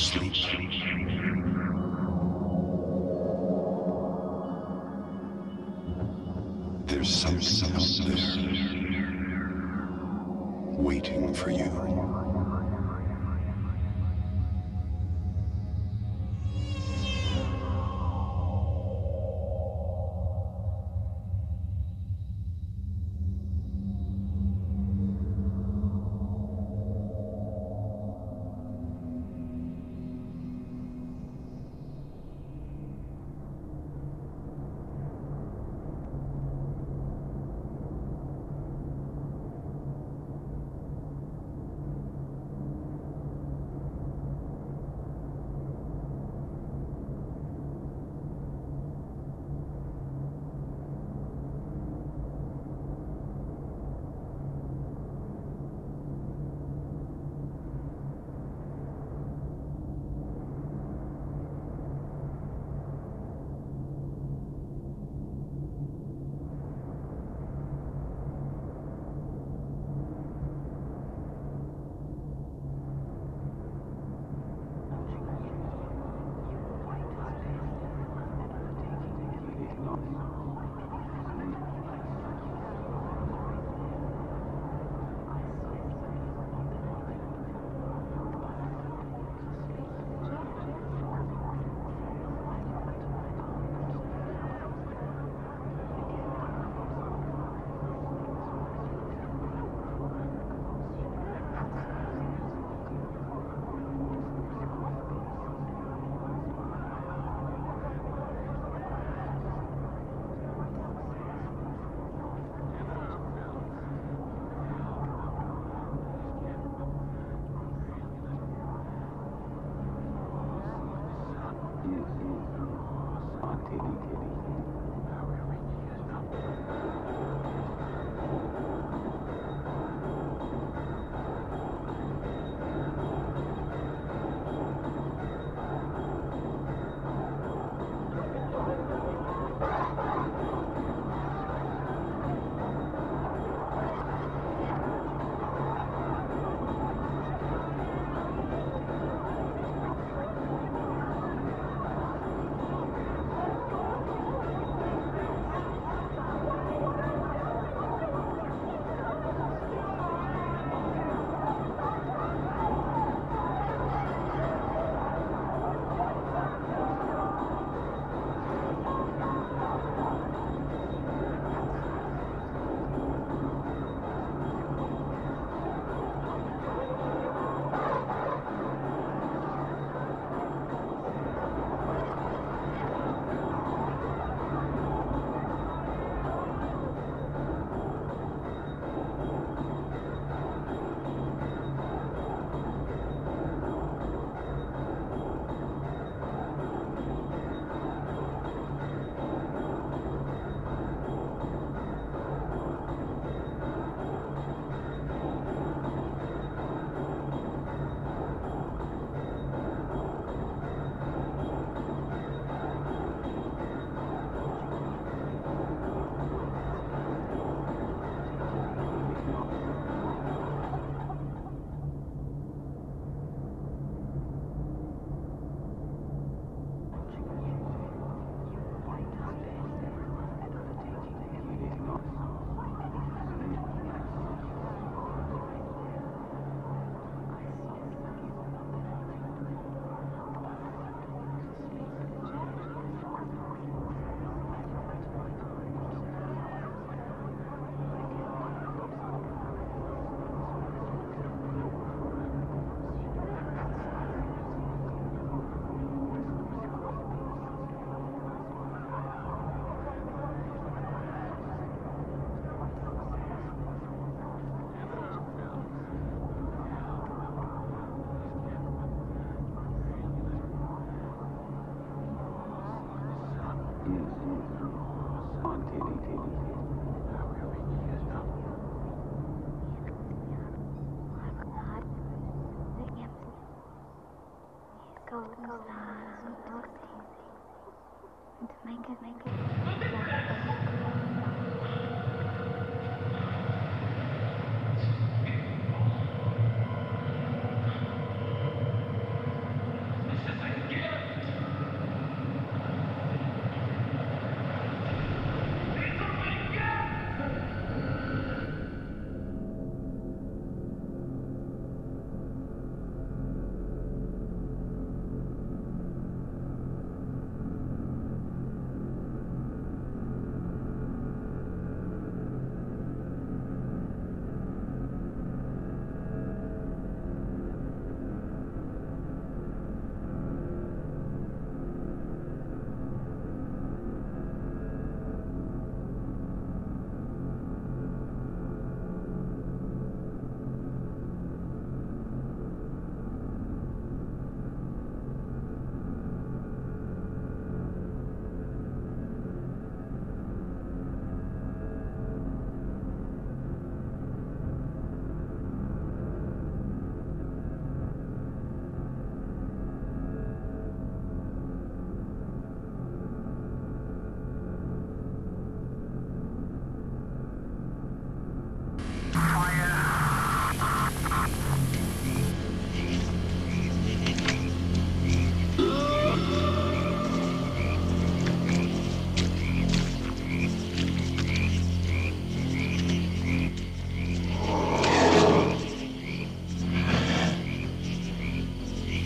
sleep. There's something out there waiting for you.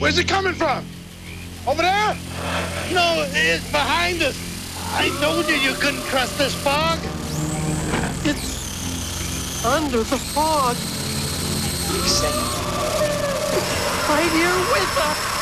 Where's it coming from? Over there? No, it's behind us. I told you you couldn't trust this fog. It's under the fog. Right here with us.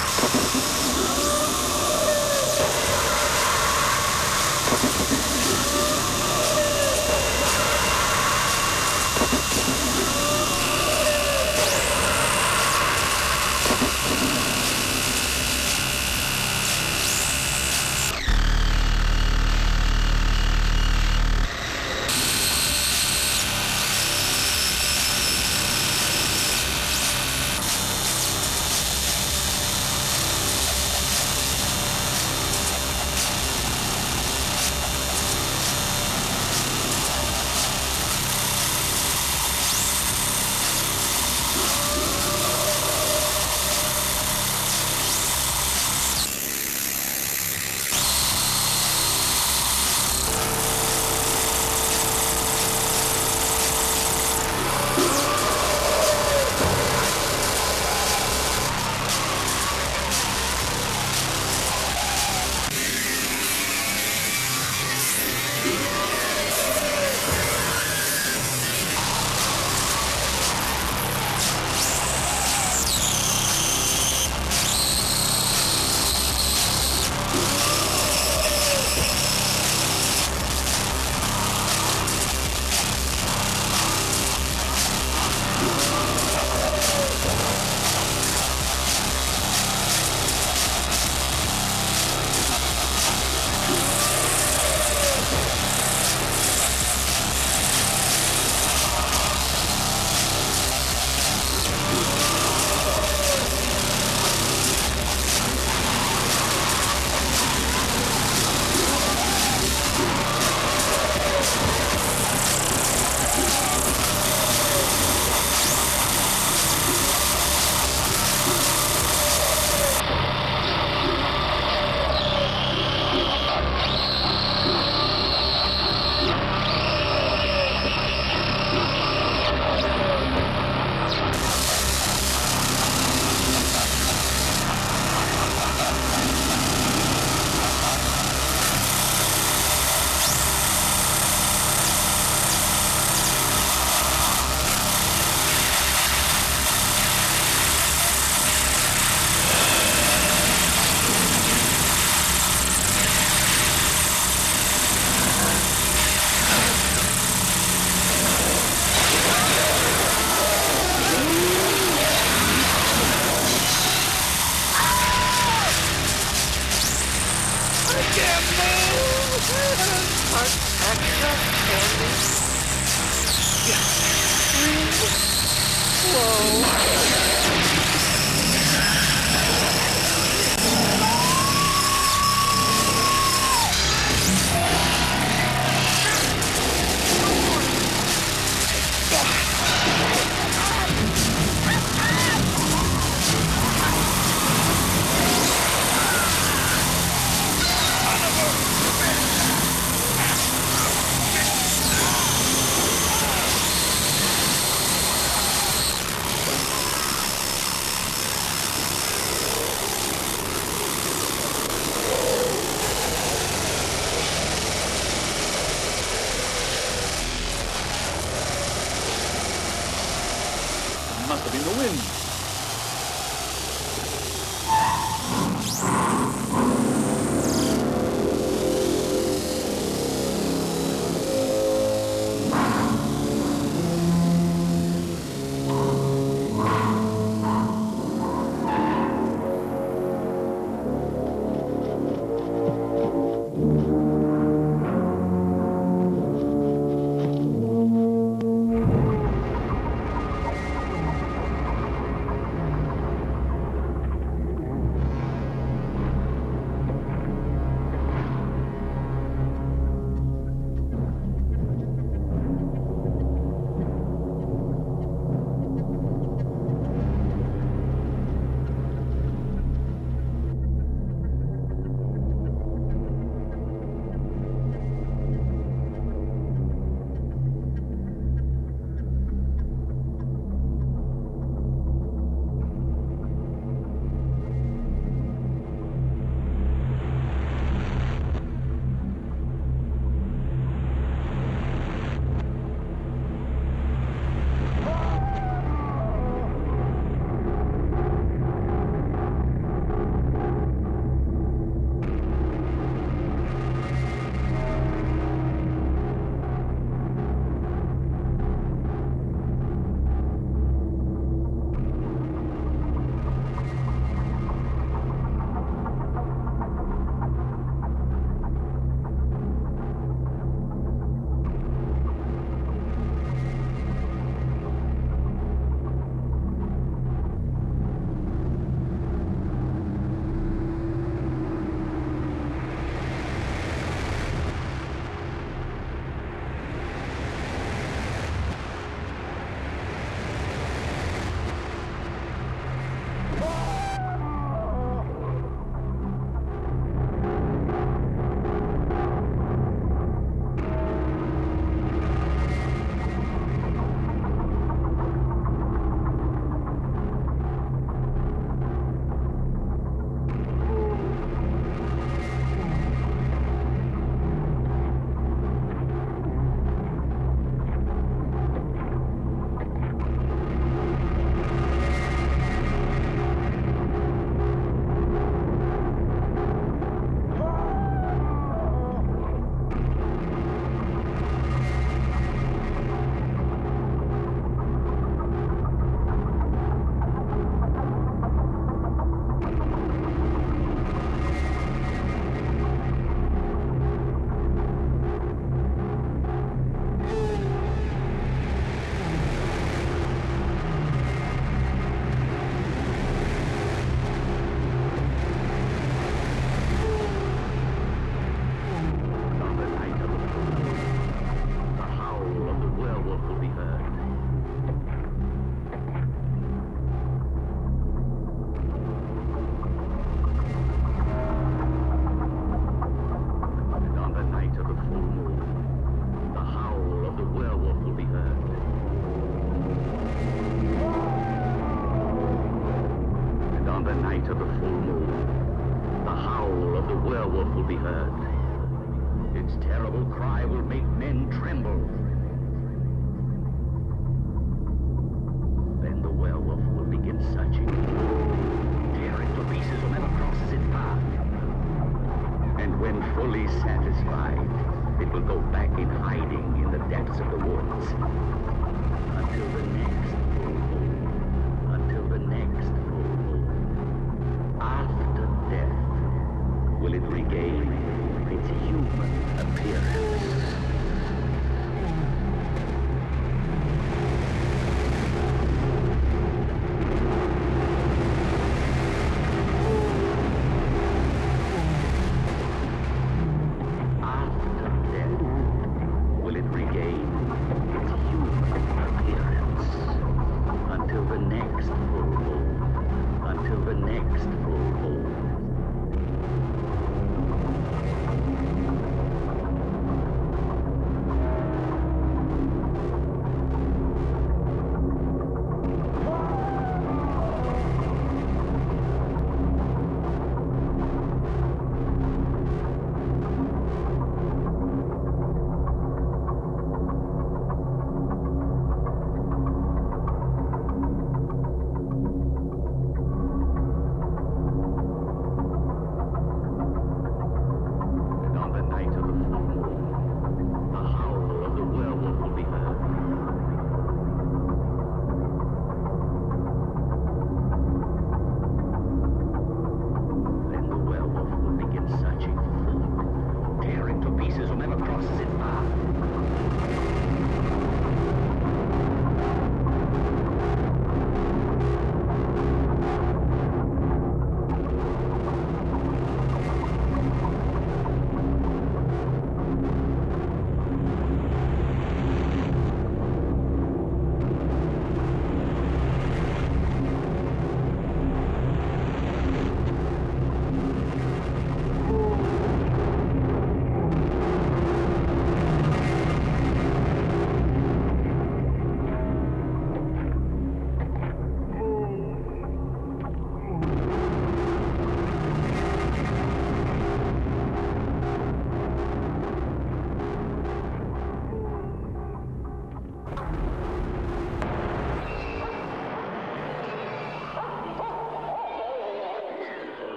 Go back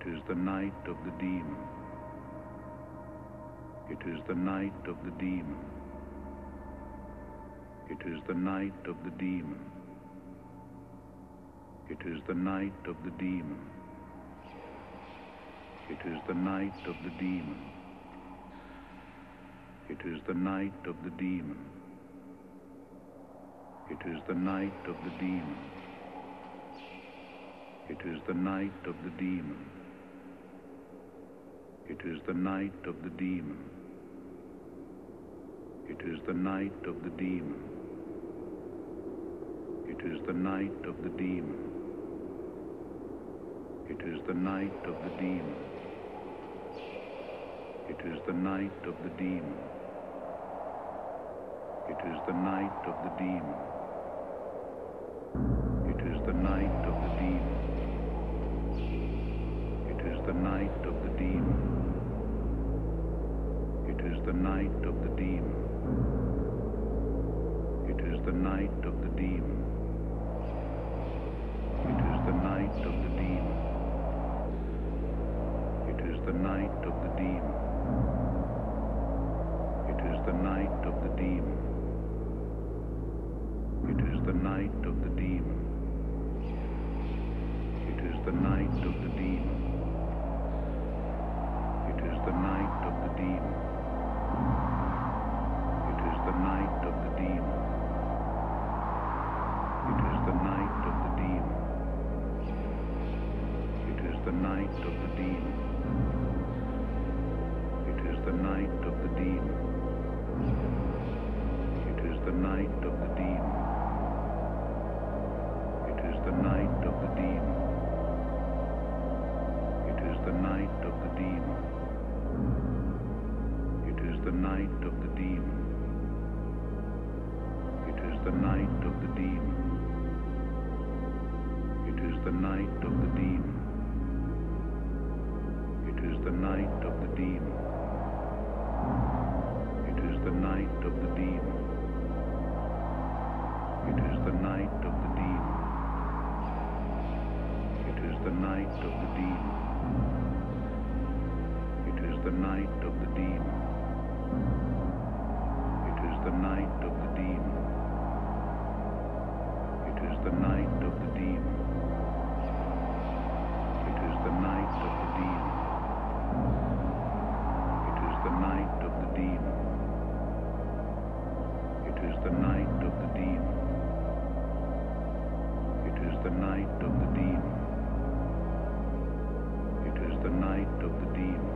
It is the night of the demon. It is the night of the demon. It is the night of the demon. It is the night of the demon. It is the night of the demon. It is the night of the demon. It is the night of the demon. It is the night of the demon. It is the night of the demon. It is the night of the demon. It is the night of the demon. It is the night of the demon. It is the night of the demon. It is the night of the demon. It is the night of the demon. It is the night of the demon the night of the demon. It is the night of the demon. It is the night of the demon. It is the night of the demon. It is the night of the demon. It is the night of the demon. It is the night of the demon. It is the night of the demon. It is the night of the demon. It is the night of the demon. It is the night of the demon. It is the night of the demon. It is the night of the demon. It is the night of the demon. It is the night of the demon the night of the demon. It is the night of the demon. It is the night of the demon. It is the night of the demon. It is the night of the demon. It is the night of the demon. It is the night of the demon. It is the night of the demon. Of the demon. It is the night of the demon. It is the night of the demon. It is the night of the demon. It is the night of the demon.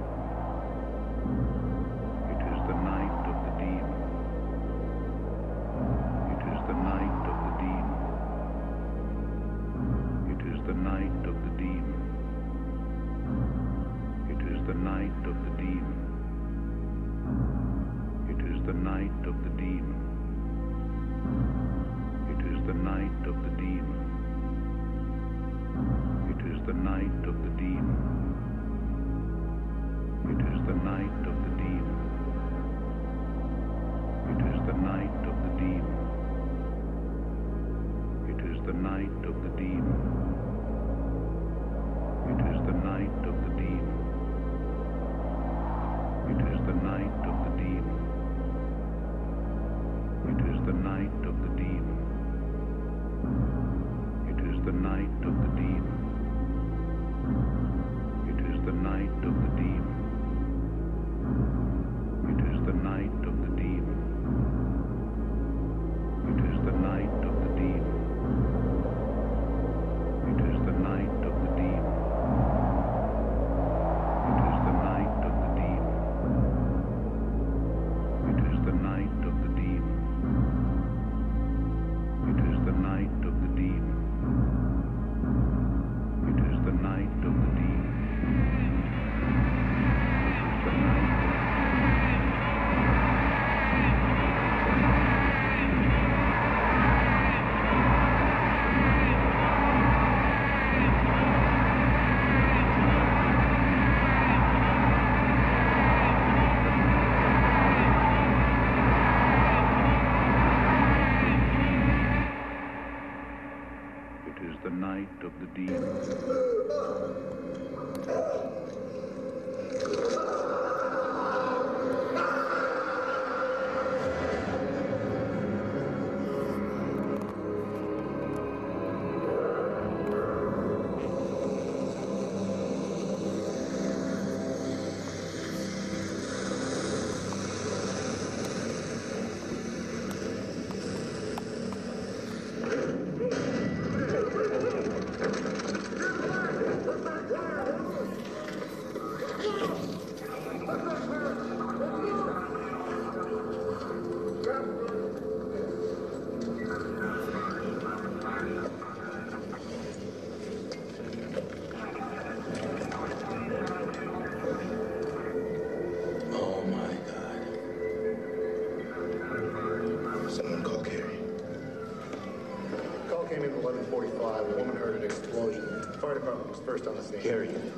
First on the scene. Gary.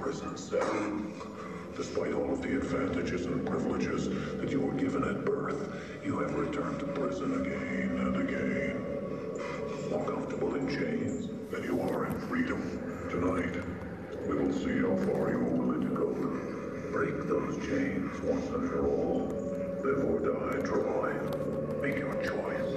Prison cell. Despite all of the advantages and privileges that you were given at birth, you have returned to prison again and again. More comfortable in chains than you are in freedom. Tonight, we will see how far you are willing to go. Break those chains once and for all. Live or die, Troy. Make your choice.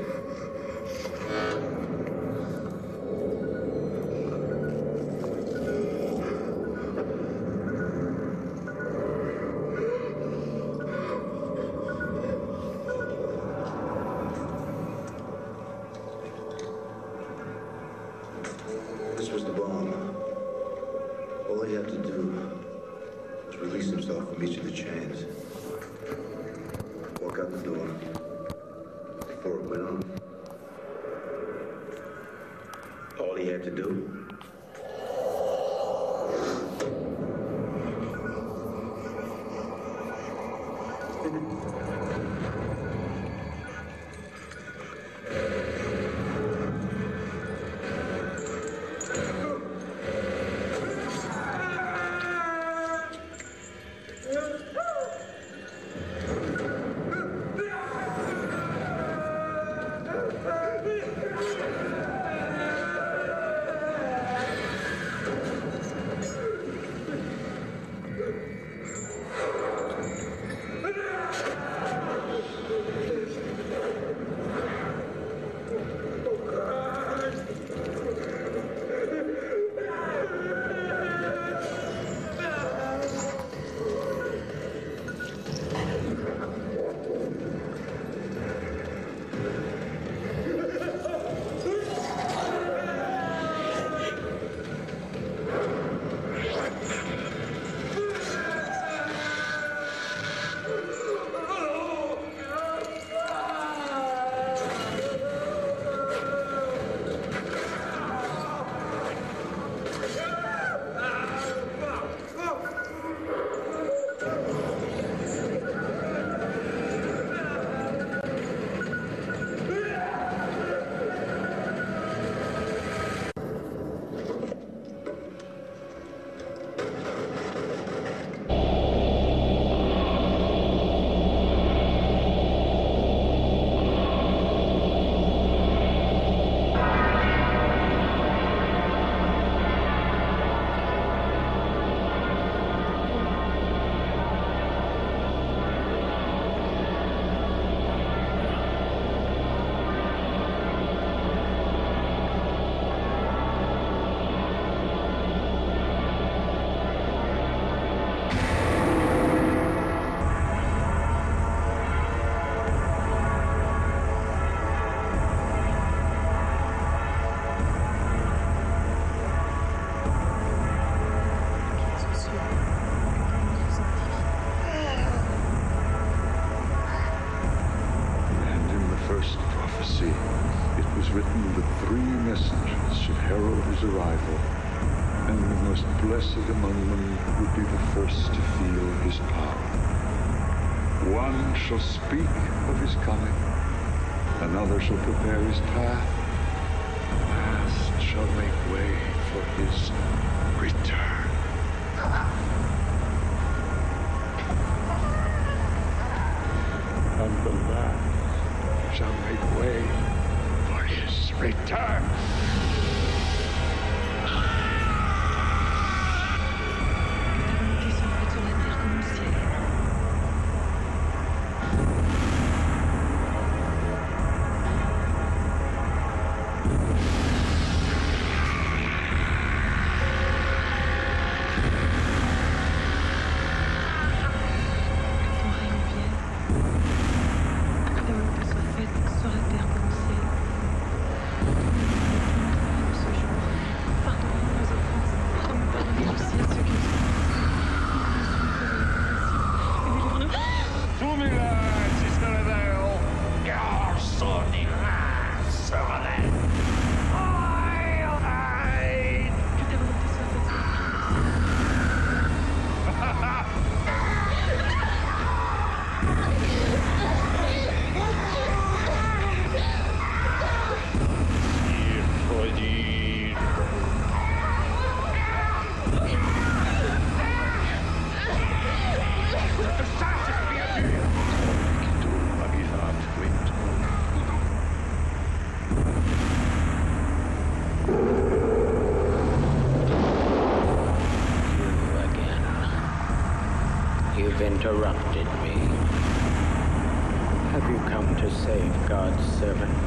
arrival, and the most blessed among them would be the first to feel his power. One shall speak of his coming, another shall prepare his path, the last shall make way for his have interrupted me. Have you come to save God's servant?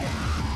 Fire!